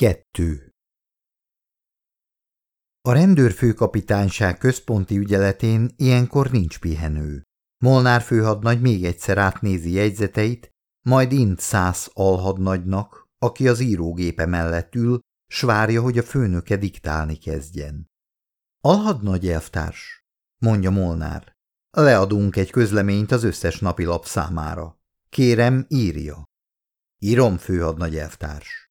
Kettő A rendőrfőkapitányság központi ügyeletén ilyenkor nincs pihenő. Molnár főhadnagy még egyszer átnézi jegyzeteit, majd int száz alhadnagynak, aki az írógépe mellett ül, s várja, hogy a főnöke diktálni kezdjen. Alhadnagy elvtárs, mondja Molnár. Leadunk egy közleményt az összes napilap számára. Kérem, írja. Írom, főhadnagy elvtárs.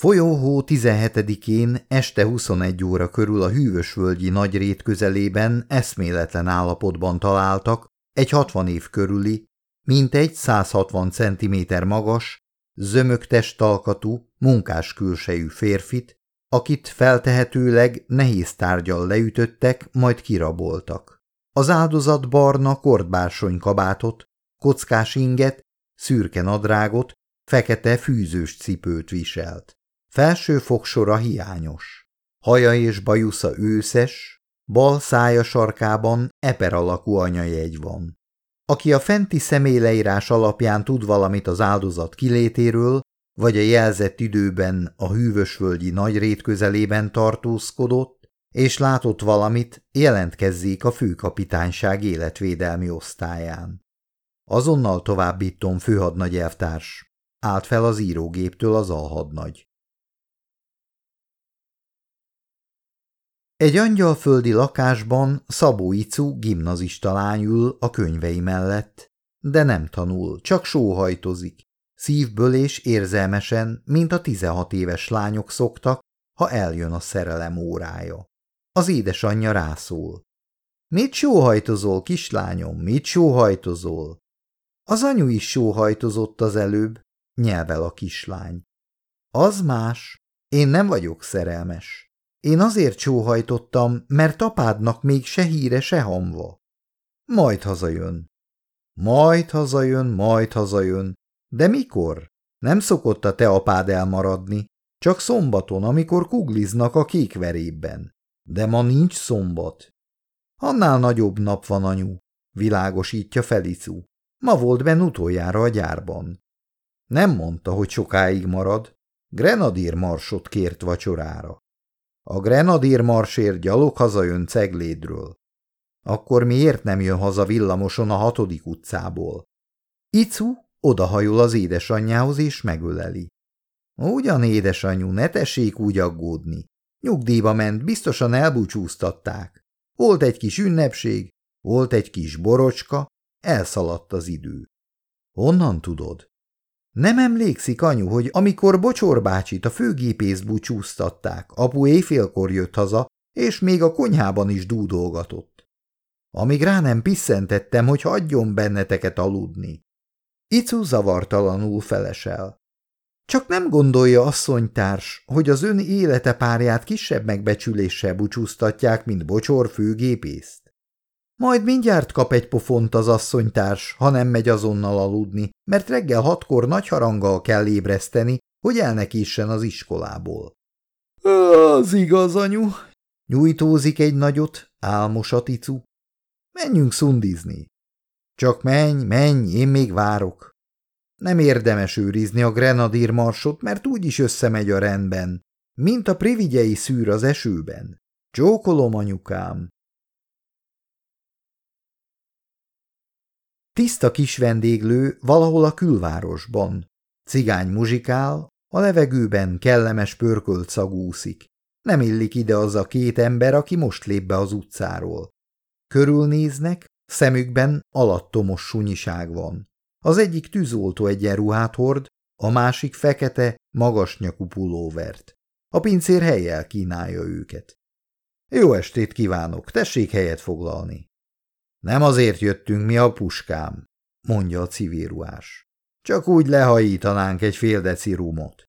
Folyóhó 17-én este 21 óra körül a hűvösvölgyi nagyrét közelében eszméletlen állapotban találtak egy 60 év körüli, mintegy 160 cm magas, zömök testalkatú, munkás külsejű férfit, akit feltehetőleg nehéz tárgyal leütöttek, majd kiraboltak. Az áldozat barna kordbársony kabátot, kockás inget, szürke nadrágot, fekete fűzős cipőt viselt. Felső fogsora hiányos. Haja és bajusza őszes, bal szája sarkában eper alakú anyajegy van. Aki a fenti személyleírás alapján tud valamit az áldozat kilétéről, vagy a jelzett időben a hűvösvölgyi nagyrét közelében tartózkodott, és látott valamit, jelentkezzék a főkapitányság életvédelmi osztályán. Azonnal továbbítom főhadnagy elvtárs. Állt fel az írógéptől az alhadnagy. Egy angyalföldi lakásban Szabó Icu gimnazista lány ül a könyvei mellett, de nem tanul, csak sóhajtozik, szívből és érzelmesen, mint a tizenhat éves lányok szoktak, ha eljön a szerelem órája. Az édesanyja rászól. Mit sóhajtozol, kislányom, mit sóhajtozol? Az anyu is sóhajtozott az előbb, nyelvel a kislány. Az más, én nem vagyok szerelmes. Én azért sóhajtottam, mert apádnak még se híre, se hamva. Majd hazajön. Majd hazajön, majd hazajön. De mikor? Nem szokott a te apád elmaradni, csak szombaton, amikor kugliznak a kékverében. De ma nincs szombat. Annál nagyobb nap van, anyu, világosítja Felicu. Ma volt benn utoljára a gyárban. Nem mondta, hogy sokáig marad. Grenadír marsot kért vacsorára. A grenadír marsér gyalog hazajön Ceglédről. Akkor miért nem jön haza villamoson a hatodik utcából? Icu odahajol az édesanyjához és megöleli. Ugyan, édesanyú, ne tessék úgy aggódni. Nyugdíjba ment, biztosan elbúcsúztatták. Volt egy kis ünnepség, volt egy kis borocska, elszaladt az idő. Honnan tudod? Nem emlékszik, anyu, hogy amikor Bocsor bácsit a főgépészt búcsúztatták, apu éjfélkor jött haza, és még a konyhában is dúdolgatott. Amíg rá nem pisszentettem, hogy hagyjon benneteket aludni. Icu zavartalanul felesel. Csak nem gondolja, asszonytárs, hogy az ön élete párját kisebb megbecsüléssel búcsúztatják, mint Bocsor főgépészt? Majd mindjárt kap egy pofont az asszonytárs, ha nem megy azonnal aludni, mert reggel hatkor nagy haranggal kell ébreszteni, hogy elnekissen az iskolából. Az igaz, anyu. Nyújtózik egy nagyot, álmos a ticu. Menjünk szundizni. Csak menj, menj, én még várok. Nem érdemes őrizni a grenadír marsot, mert úgyis összemegy a rendben, mint a privigyei szűr az esőben. Csókolom, anyukám. Tiszta kis vendéglő valahol a külvárosban. Cigány muzsikál, a levegőben kellemes pörkölt szagúszik. Nem illik ide az a két ember, aki most lép be az utcáról. Körülnéznek, szemükben alattomos sunyiság van. Az egyik tűzoltó egyenruhát hord, a másik fekete, magas nyakú pulóvert. A pincér helyjel kínálja őket. Jó estét kívánok, tessék helyet foglalni. Nem azért jöttünk mi a puskám, mondja a civíruás. Csak úgy lehajítanánk egy fél deci rumot.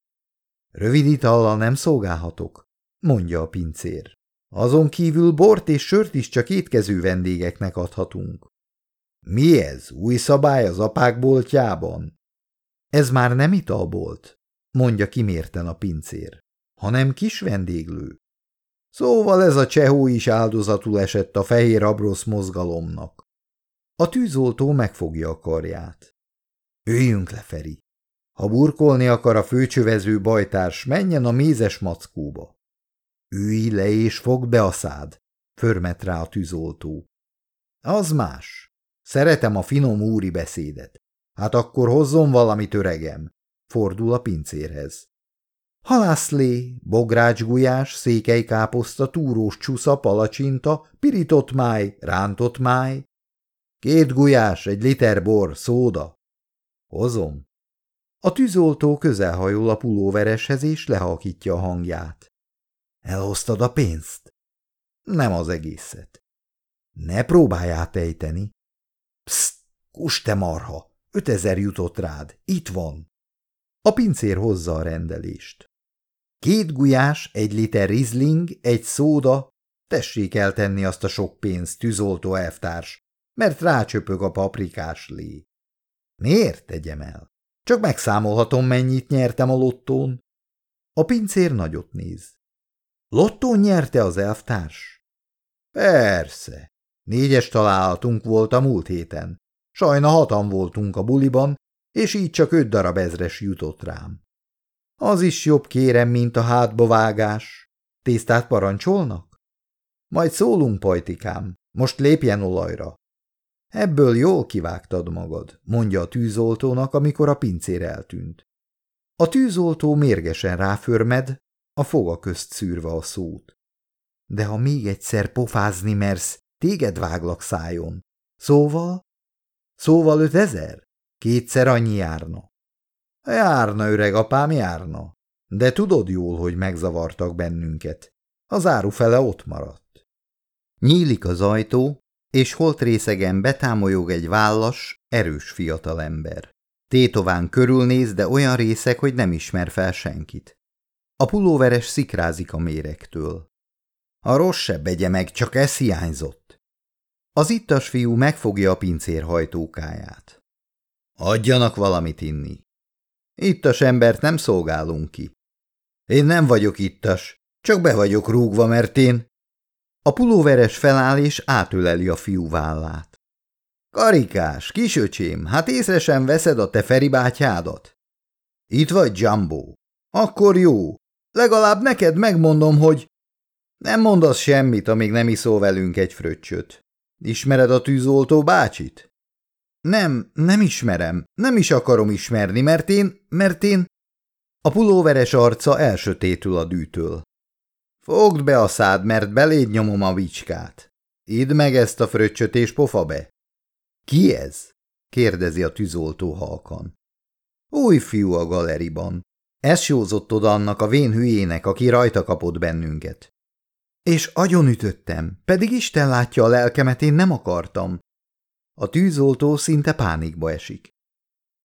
Rövid itallal nem szolgálhatok, mondja a pincér. Azon kívül bort és sört is csak étkező vendégeknek adhatunk. Mi ez, új szabály az apák boltjában? Ez már nem italbolt, mondja kimérten a pincér, hanem kis vendéglő. Szóval ez a csehó is áldozatul esett a fehér abrosz mozgalomnak. A tűzoltó megfogja a karját. Üljünk le, Feri. Ha burkolni akar a főcsövező bajtárs, menjen a mézes mackóba. Ülj le és fogd be a szád, förmet rá a tűzoltó. Az más. Szeretem a finom úri beszédet. Hát akkor hozzon valamit, öregem, fordul a pincérhez. Halászlé, bográcsgulyás, székelykáposzta, túrós csusza, palacsinta, pirított máj, rántott máj. Két gulyás, egy liter bor, szóda. Hozom. A tűzoltó közelhajol a pulóvereshez és lehalkítja a hangját. Elhoztad a pénzt? Nem az egészet. Ne próbálj átejteni. Pszt, kus te marha, ötezer jutott rád, itt van. A pincér hozza a rendelést. Két gulyás, egy liter rizling, egy szóda, tessék eltenni azt a sok pénzt, tűzoltó elvtárs, mert rácsöpög a paprikás lé. Miért tegyem el? Csak megszámolhatom, mennyit nyertem a lottón. A pincér nagyot néz. Lottón nyerte az elvtárs? Persze. Négyes találatunk volt a múlt héten. Sajna hatan voltunk a buliban, és így csak öt darab ezres jutott rám. Az is jobb kérem, mint a hátba vágás. Tésztát parancsolnak? Majd szólunk, pajtikám, most lépjen olajra. Ebből jól kivágtad magad, mondja a tűzoltónak, amikor a pincér eltűnt. A tűzoltó mérgesen ráförmed, a foga közt szűrve a szót. De ha még egyszer pofázni mersz, téged váglak szájon. Szóval? Szóval ötezer? Kétszer annyi járna. Járna, öreg apám, járna. De tudod jól, hogy megzavartak bennünket. Az árufele ott maradt. Nyílik az ajtó, és részegen betámolyog egy vállas, erős fiatalember. Tétován körülnéz, de olyan részek, hogy nem ismer fel senkit. A pulóveres szikrázik a méregtől. A rossz se begye meg, csak ez hiányzott. Az ittas fiú megfogja a pincér hajtókáját. Adjanak valamit inni. Ittas embert nem szolgálunk ki. Én nem vagyok ittas, csak be vagyok rúgva, mert én... A pulóveres feláll és átöleli a fiú vállát. Karikás, kisöcsém, hát észre sem veszed a te Feri bátyádat? Itt vagy, Jumbo. Akkor jó. Legalább neked megmondom, hogy... Nem mondasz semmit, amíg nem iszol velünk egy fröccsöt. Ismered a tűzoltó bácsit? Nem, nem ismerem. Nem is akarom ismerni, mert én, mert én... A pulóveres arca elsötétül a dűtől. Fogd be a szád, mert beléd nyomom a vicskát. Idd meg ezt a fröccsöt és pofa be. Ki ez? kérdezi a tűzoltó halkan. Új fiú a galeriban. Ez sózott oda annak a vén hülyének, aki rajta kapott bennünket. És agyonütöttem, pedig Isten látja a lelkemet, én nem akartam. A tűzoltó szinte pánikba esik.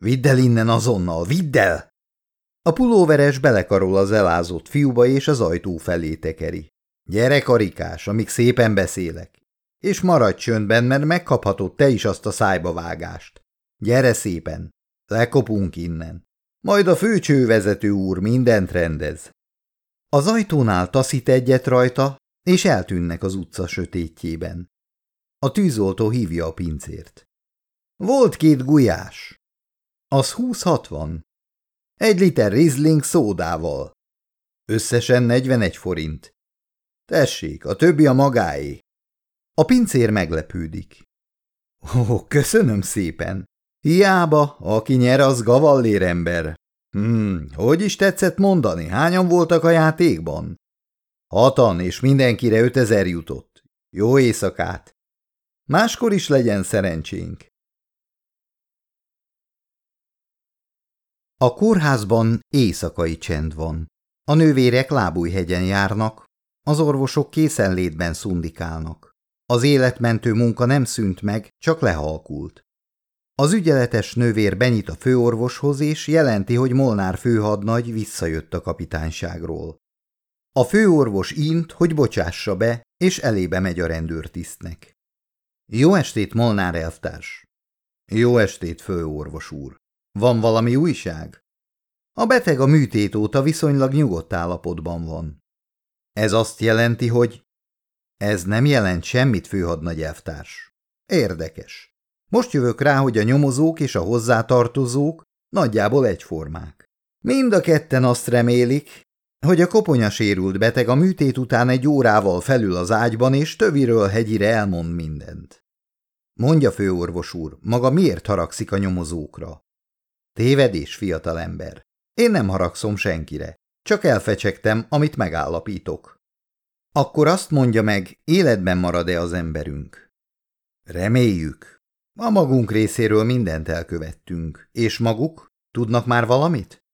Vidd el innen azonnal, vidd el! A pulóveres belekarol az elázott fiúba és az ajtó felé tekeri. Gyere, karikás, amíg szépen beszélek. És maradj csöndben, mert megkaphatod te is azt a szájba vágást. Gyere szépen, lekopunk innen. Majd a főcsővezető úr mindent rendez. Az ajtónál taszít egyet rajta, és eltűnnek az utca sötétjében. A tűzoltó hívja a pincért. Volt két gulyás. Az húsz-hatvan. Egy liter rizling szódával. Összesen 41 forint. Tessék, a többi a magáé. A pincér meglepődik. Ó, köszönöm szépen. Hiába, aki nyer, az gavallér ember. Hmm, hogy is tetszett mondani, hányan voltak a játékban? Hatan, és mindenkire ötezer jutott. Jó éjszakát! Máskor is legyen szerencsénk. A kórházban éjszakai csend van. A nővérek lábújhegyen járnak, az orvosok készenlétben szundikálnak. Az életmentő munka nem szűnt meg, csak lehalkult. Az ügyeletes nővér benyit a főorvoshoz, és jelenti, hogy Molnár főhadnagy visszajött a kapitányságról. A főorvos int, hogy bocsássa be, és elébe megy a rendőrtisztnek. Jó estét, Molnár elvtárs! Jó estét, főorvos úr! Van valami újság? A beteg a műtét óta viszonylag nyugodt állapotban van. Ez azt jelenti, hogy... Ez nem jelent semmit, főhadnagy elvtárs. Érdekes. Most jövök rá, hogy a nyomozók és a hozzátartozók nagyjából egyformák. Mind a ketten azt remélik, hogy a koponya sérült beteg a műtét után egy órával felül az ágyban, és töviről hegyire elmond mindent. Mondja, főorvos úr, maga miért haragszik a nyomozókra? Tévedés, fiatalember. Én nem haragszom senkire, csak elfecsegtem, amit megállapítok. Akkor azt mondja meg, életben marad-e az emberünk? Reméljük. A magunk részéről mindent elkövettünk, és maguk? Tudnak már valamit?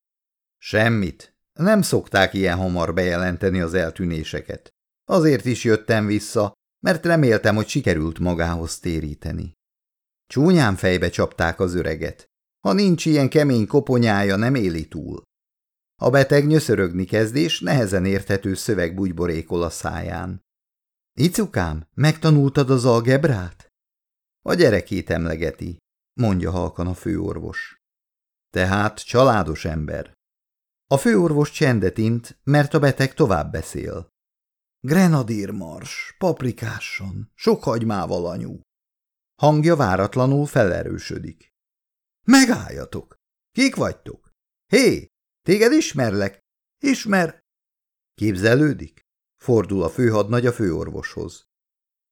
Semmit. Nem szokták ilyen hamar bejelenteni az eltűnéseket. Azért is jöttem vissza, mert reméltem, hogy sikerült magához téríteni. Csúnyán fejbe csapták az öreget. Ha nincs ilyen kemény koponyája, nem éli túl. A beteg nyöszörögni kezdés nehezen érthető szöveg bugyborékol a száján. Icukám, megtanultad az algebrát? A gyerekét emlegeti, mondja halkan a főorvos. Tehát családos ember. A főorvos csendet int, mert a beteg tovább beszél. Grenadírmars, paprikásson, sok hagymával anyú. Hangja váratlanul felerősödik. Megálljatok! Kik vagytok? Hé, téged ismerlek? Ismer... Képzelődik? Fordul a főhadnagy a főorvoshoz.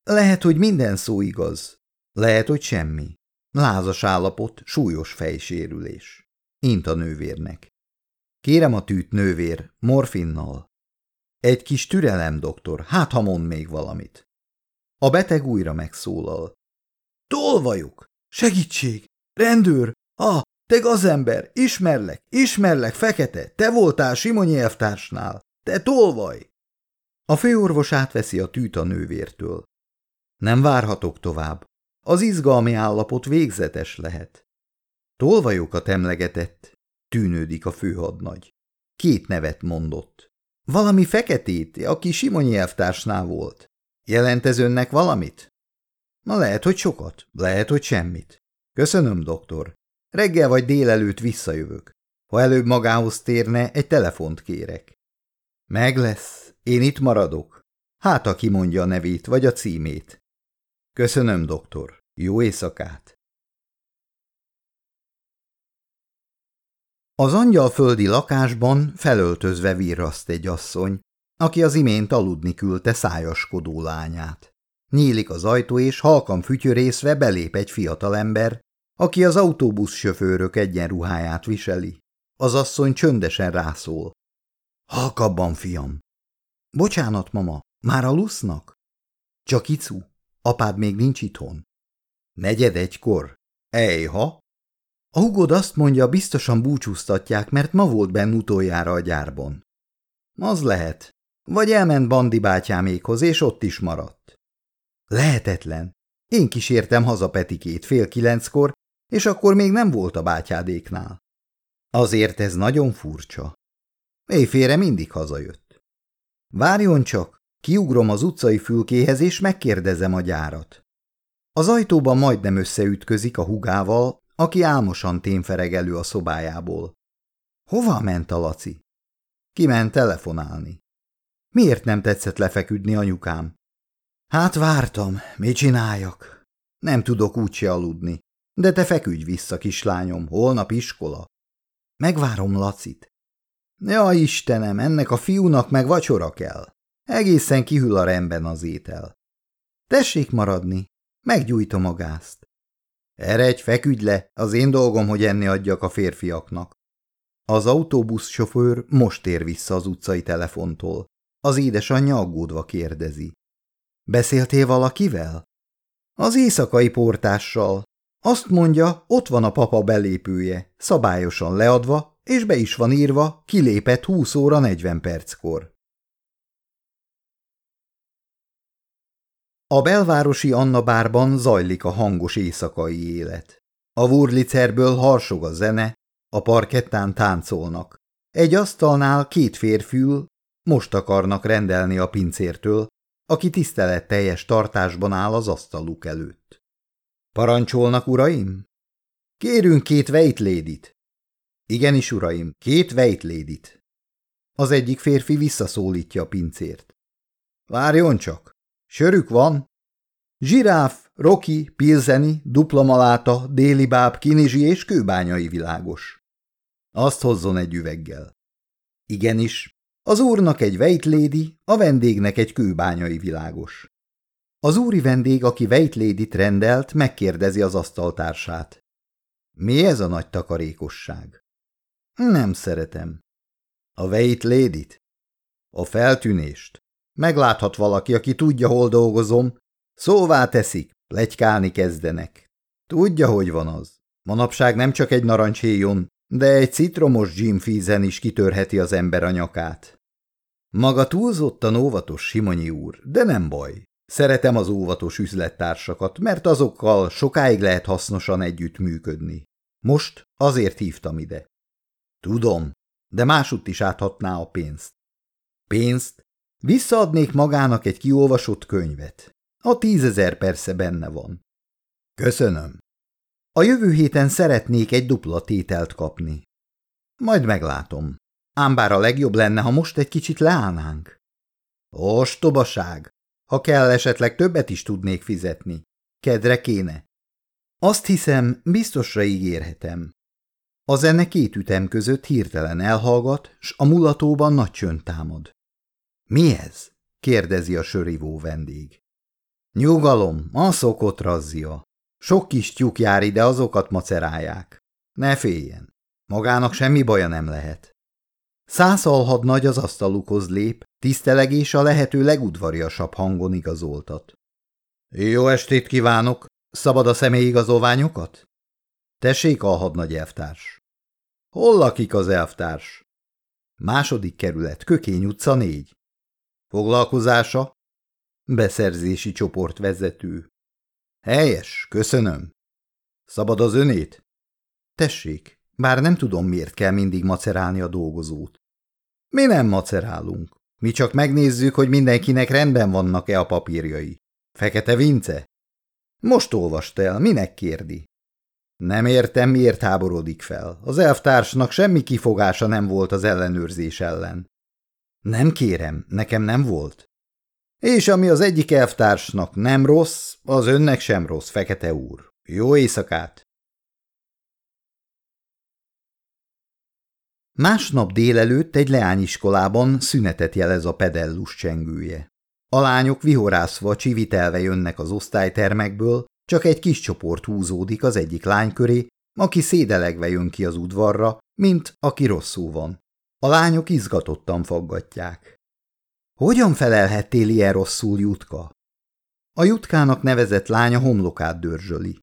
Lehet, hogy minden szó igaz. Lehet, hogy semmi. Lázas állapot, súlyos fejsérülés. Int a nővérnek. Kérem a tűt, nővér, morfinnal. Egy kis türelem, doktor, hát ha mond még valamit. A beteg újra megszólal. Tolvajuk! Segítség! Rendőr! Ah, te gazember! Ismerlek! Ismerlek, fekete! Te voltál Simonyi elvtársnál! Te tolvaj! A főorvos átveszi a tűt a nővértől. Nem várhatok tovább. Az izgalmi állapot végzetes lehet. Tolvajokat emlegetett, tűnődik a főhadnagy. Két nevet mondott. Valami feketét, aki Simonyi elvtársnál volt. Jelent ez önnek valamit? Na lehet, hogy sokat, lehet, hogy semmit. Köszönöm, doktor. Reggel vagy délelőtt visszajövök. Ha előbb magához térne, egy telefont kérek. Meg lesz. Én itt maradok. Hát, aki mondja a nevét vagy a címét. Köszönöm, doktor. Jó éjszakát. Az angyalföldi lakásban felöltözve virraszt egy asszony, aki az imént aludni küldte szájaskodó lányát. Nyílik az ajtó, és halkan fütyörészve belép egy fiatalember, aki az autóbuszsofőrök egyenruháját viseli. Az asszony csöndesen rászól. Halkabban, fiam. Bocsánat, mama, már alusznak? Csak icu, apád még nincs itthon. Negyed egykor? Ejha? A hugod azt mondja, biztosan búcsúztatják, mert ma volt benn utoljára a gyárban. Az lehet. Vagy elment Bandi bátyámékhoz, és ott is maradt. Lehetetlen. Én kísértem haza Petikét fél kilenckor, és akkor még nem volt a bátyádéknál. Azért ez nagyon furcsa. Éjfére mindig hazajött. Várjon csak, kiugrom az utcai fülkéhez, és megkérdezem a gyárat. Az ajtóban majdnem összeütközik a hugával, aki álmosan témfereg elő a szobájából. Hova ment a Laci? Kiment telefonálni. Miért nem tetszett lefeküdni, anyukám? Hát vártam, mit csináljak? Nem tudok úgyse aludni. De te feküdj vissza, kislányom, holnap iskola. Megvárom Lacit. Ja, Istenem, ennek a fiúnak meg vacsora kell. Egészen kihűl a rendben az étel. Tessék maradni, meggyújtom a gázt. Eredj, feküdj le, az én dolgom, hogy enni adjak a férfiaknak. Az autóbuszsofőr most ér vissza az utcai telefontól. Az édesanyja aggódva kérdezi. Beszéltél valakivel? Az éjszakai portással. Azt mondja, ott van a papa belépője, szabályosan leadva, és be is van írva, kilépett 20 óra 40 perckor. A belvárosi Anna bárban zajlik a hangos éjszakai élet. A Wurlicerből harsog a zene, a parkettán táncolnak. Egy asztalnál két férfül most akarnak rendelni a pincértől, aki tiszteletteljes tartásban áll az asztaluk előtt. Parancsolnak, uraim? Kérünk két vejtlédit. Igenis, uraim, két vejtlédit. Az egyik férfi visszaszólítja a pincért. Várjon csak, Sörük van? Zsiráf, roki, pilzeni, dupla déli báb, kinizsi és kőbányai világos. Azt hozzon egy üveggel. Igenis, az úrnak egy vejtlédi, a vendégnek egy kőbányai világos. Az úri vendég, aki vejtlédit rendelt, megkérdezi az asztaltársát. Mi ez a nagy takarékosság? Nem szeretem. A vejtlédit? A feltűnést. Megláthat valaki, aki tudja, hol dolgozom. Szóvá teszik, legykálni kezdenek. Tudja, hogy van az. Manapság nem csak egy narancshéjon, de egy citromos gymfízen is kitörheti az ember a nyakát. Maga túlzottan óvatos, Simonyi úr, de nem baj. Szeretem az óvatos üzlettársakat, mert azokkal sokáig lehet hasznosan együtt működni. Most azért hívtam ide. Tudom, de másutt is áthatná a pénzt. Pénzt? Visszaadnék magának egy kiolvasott könyvet. A tízezer persze benne van. Köszönöm. A jövő héten szeretnék egy dupla tételt kapni. Majd meglátom. Ám bár a legjobb lenne, ha most egy kicsit leállnánk. Ostobaság! Ha kell, esetleg többet is tudnék fizetni. Kedre kéne. Azt hiszem, biztosra ígérhetem. A zene két ütem között hirtelen elhallgat, s a mulatóban nagy csönd támad. Mi ez? kérdezi a sörivó vendég. Nyugalom, a szokott razzia. Sok kis tyúk jár ide, azokat macerálják. Ne féljen, magának semmi baja nem lehet. Száz nagy az asztalukhoz lép, tisztelegés a lehető legudvariasabb hangon igazoltat. Jó estét kívánok! Szabad a személyigazolványokat? Tessék, alhadnagy elvtárs. Hol lakik az elvtárs? Második kerület, Kökény utca négy. Foglalkozása? Beszerzési csoport vezető. Helyes, köszönöm. Szabad az önét? Tessék, bár nem tudom, miért kell mindig macerálni a dolgozót. Mi nem macerálunk. Mi csak megnézzük, hogy mindenkinek rendben vannak-e a papírjai. Fekete Vince? Most olvast el, minek kérdi? Nem értem, miért háborodik fel. Az elvtársnak semmi kifogása nem volt az ellenőrzés ellen. Nem kérem, nekem nem volt. És ami az egyik elvtársnak nem rossz, az önnek sem rossz, fekete úr. Jó éjszakát! Másnap délelőtt egy leányiskolában szünetet jelez a pedellus csengője. A lányok vihorászva csivitelve jönnek az osztálytermekből, csak egy kis csoport húzódik az egyik lány köré, aki szédelegve jön ki az udvarra, mint aki rosszul van. A lányok izgatottan faggatják. Hogyan felelhettél ilyen rosszul, Jutka? A Jutkának nevezett lánya homlokát dörzsöli.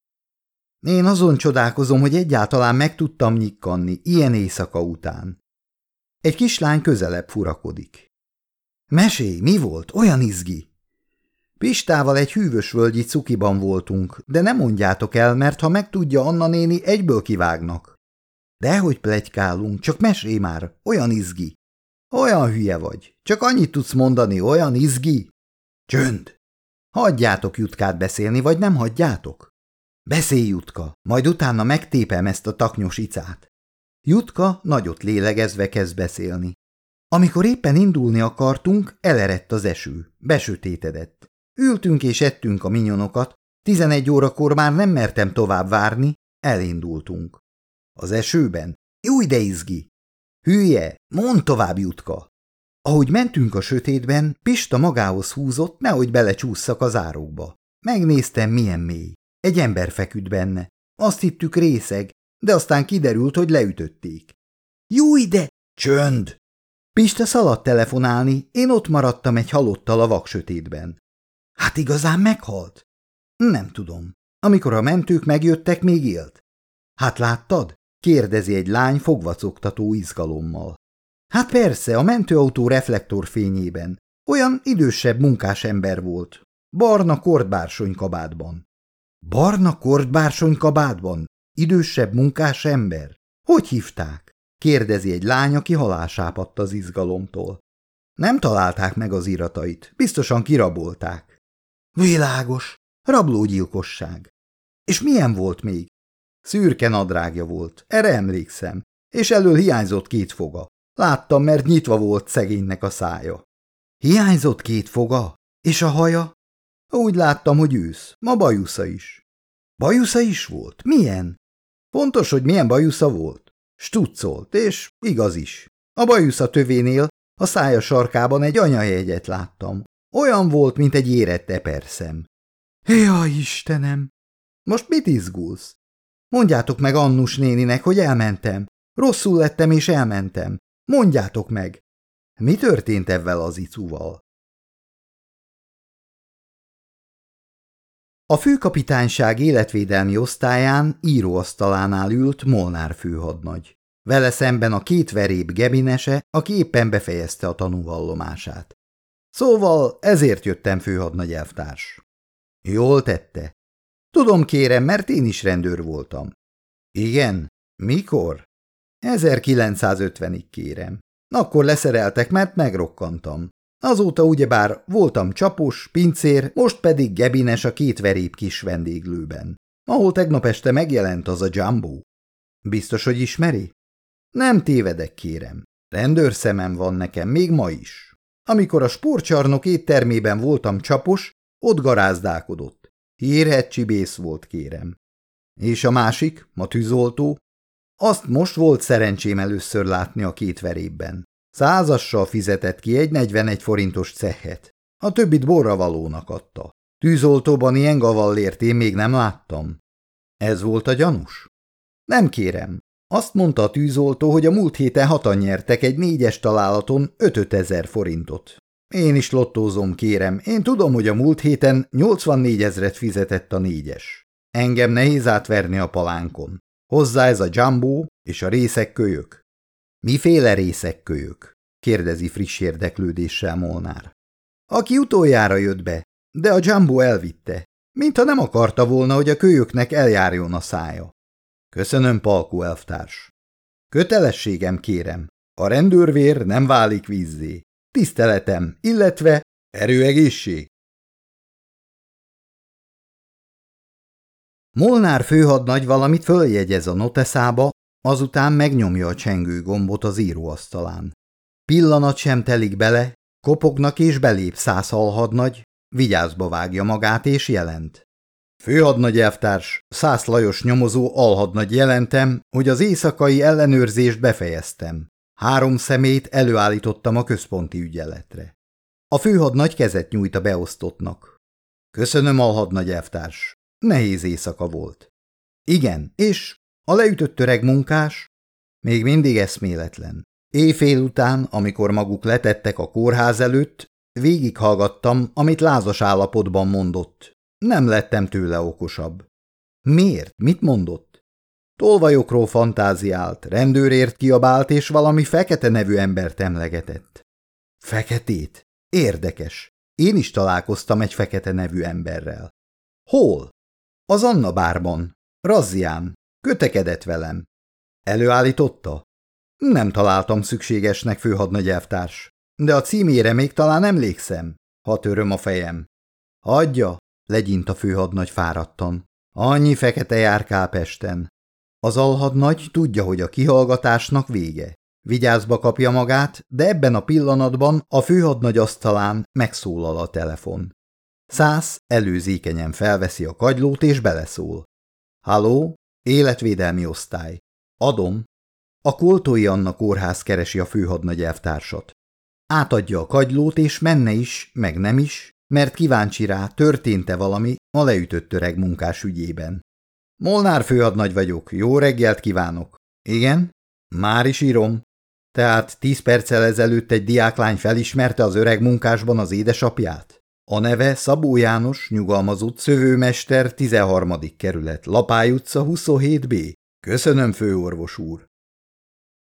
Én azon csodálkozom, hogy egyáltalán meg tudtam nyikkanni ilyen éjszaka után. Egy kislány közelebb furakodik. Mesélj, mi volt? Olyan izgi! Pistával egy hűvös völgyi cukiban voltunk, de nem mondjátok el, mert ha megtudja Anna néni, egyből kivágnak. Dehogy plegykálunk, csak mesélj már, olyan izgi. Olyan hülye vagy, csak annyit tudsz mondani, olyan izgi. Csönd! Hagyjátok Jutkát beszélni, vagy nem hagyjátok? Beszélj, Jutka, majd utána megtépem ezt a taknyos icát. Jutka nagyot lélegezve kezd beszélni. Amikor éppen indulni akartunk, elerett az eső, besötétedett. Ültünk és ettünk a minyonokat, tizenegy órakor már nem mertem tovább várni, elindultunk. Az esőben? Jó de izgi! Hülye, mondd tovább, Jutka! Ahogy mentünk a sötétben, Pista magához húzott, nehogy belecsúszszak az árokba. Megnéztem, milyen mély. Egy ember feküdt benne. Azt hittük részeg, de aztán kiderült, hogy leütötték. Jó ide! Csönd! Pista szaladt telefonálni, én ott maradtam egy halottal a vaksötétben. Hát igazán meghalt? Nem tudom. Amikor a mentők megjöttek, még élt. Hát láttad? Kérdezi egy lány fogvacogtató izgalommal. Hát persze, a mentőautó reflektorfényében. Olyan idősebb munkás ember volt. Barna kordbársony kabátban. Barna kordbársony kabátban? Idősebb munkás ember? Hogy hívták? kérdezi egy lány, aki halásápadt az izgalomtól. Nem találták meg az iratait, biztosan kirabolták. Világos, rablógyilkosság. És milyen volt még? Szürke nadrágja volt, erre emlékszem, és elől hiányzott két foga. Láttam, mert nyitva volt szegénynek a szája. Hiányzott két foga? És a haja? Úgy láttam, hogy ősz, ma bajusza is. Bajusza is volt? Milyen? Pontos, hogy milyen bajusza volt? Stuccolt, és igaz is. A bajusza tövénél a szája sarkában egy anyajegyet láttam. Olyan volt, mint egy érett eperszem. Jaj, Istenem! Most mit izgulsz? Mondjátok meg Annus néninek, hogy elmentem. Rosszul lettem és elmentem. Mondjátok meg! Mi történt ebben az icuval? A főkapitányság életvédelmi osztályán íróasztalánál ült Molnár főhadnagy. Vele szemben a két veréb gebinese, aki éppen befejezte a tanúvallomását. Szóval ezért jöttem főhadnagy elvtárs. Jól tette. Tudom kérem, mert én is rendőr voltam. Igen? Mikor? 1950-ig kérem. Akkor leszereltek, mert megrokkantam. Azóta ugyebár voltam csapos, pincér, most pedig gebines a két verép kis vendéglőben, ahol tegnap este megjelent az a Jumbo. Biztos, hogy ismeri? Nem tévedek, kérem. Rendőrszemem van nekem, még ma is. Amikor a sportcsarnok éttermében voltam csapos, ott garázdálkodott. Hírhet csibész volt, kérem. És a másik, a tűzoltó? Azt most volt szerencsém először látni a két verében. Százassal fizetett ki egy 41 forintos cehet. A többit borra valónak adta. Tűzoltóban ilyen gavallért én még nem láttam. Ez volt a gyanús? Nem kérem. Azt mondta a tűzoltó, hogy a múlt héten hatan nyertek egy négyes találaton 5 ezer forintot. Én is lottózom, kérem. Én tudom, hogy a múlt héten 84 ezret fizetett a négyes. Engem nehéz átverni a palánkon. Hozzá ez a jumbo és a részek kölyök. Miféle részek kölyök? kérdezi friss érdeklődéssel Molnár. Aki utoljára jött be, de a Jumbo elvitte, mintha nem akarta volna, hogy a kölyöknek eljárjon a szája. Köszönöm, Palkó elvtárs. Kötelességem kérem, a rendőrvér nem válik vízzé. Tiszteletem, illetve erőegészség. Molnár főhadnagy valamit följegyez a noteszába, azután megnyomja a csengő gombot az íróasztalán. Pillanat sem telik bele, kopognak és belép száz alhadnagy, vigyázba vágja magát és jelent. Főhadnagy elvtárs, Szász Lajos nyomozó alhadnagy jelentem, hogy az éjszakai ellenőrzést befejeztem. Három szemét előállítottam a központi ügyeletre. A főhadnagy kezet nyújt a beosztottnak. Köszönöm, alhadnagy elvtárs. Nehéz éjszaka volt. Igen, és a leütött öreg munkás? Még mindig eszméletlen. Éjfél után, amikor maguk letettek a kórház előtt, végighallgattam, amit lázas állapotban mondott. Nem lettem tőle okosabb. Miért? Mit mondott? Tolvajokról fantáziált, rendőrért kiabált, és valami fekete nevű embert emlegetett. Feketét? Érdekes. Én is találkoztam egy fekete nevű emberrel. Hol? Az Anna bárban. Razzián. Kötekedett velem. Előállította? Nem találtam szükségesnek, főhadnagy elvtárs, de a címére még talán emlékszem, ha töröm a fejem. Adja, legyint a főhadnagy fáradtan. Annyi fekete járkál Pesten. Az alhadnagy tudja, hogy a kihallgatásnak vége. Vigyázba kapja magát, de ebben a pillanatban a főhadnagy asztalán megszólal a telefon. Szász előzékenyen felveszi a kagylót és beleszól. Halló, életvédelmi osztály. Adom, a Koltói Anna kórház keresi a főhadnagy elvtársat. Átadja a kagylót, és menne is, meg nem is, mert kíváncsi rá, történt-e valami a leütött öreg munkás ügyében. Molnár főhadnagy vagyok, jó reggelt kívánok. Igen? Már is írom. Tehát tíz perccel ezelőtt egy diáklány felismerte az öreg munkásban az édesapját? A neve Szabó János, nyugalmazott szövőmester, 13. kerület, Lapály utca 27B. Köszönöm, főorvos úr.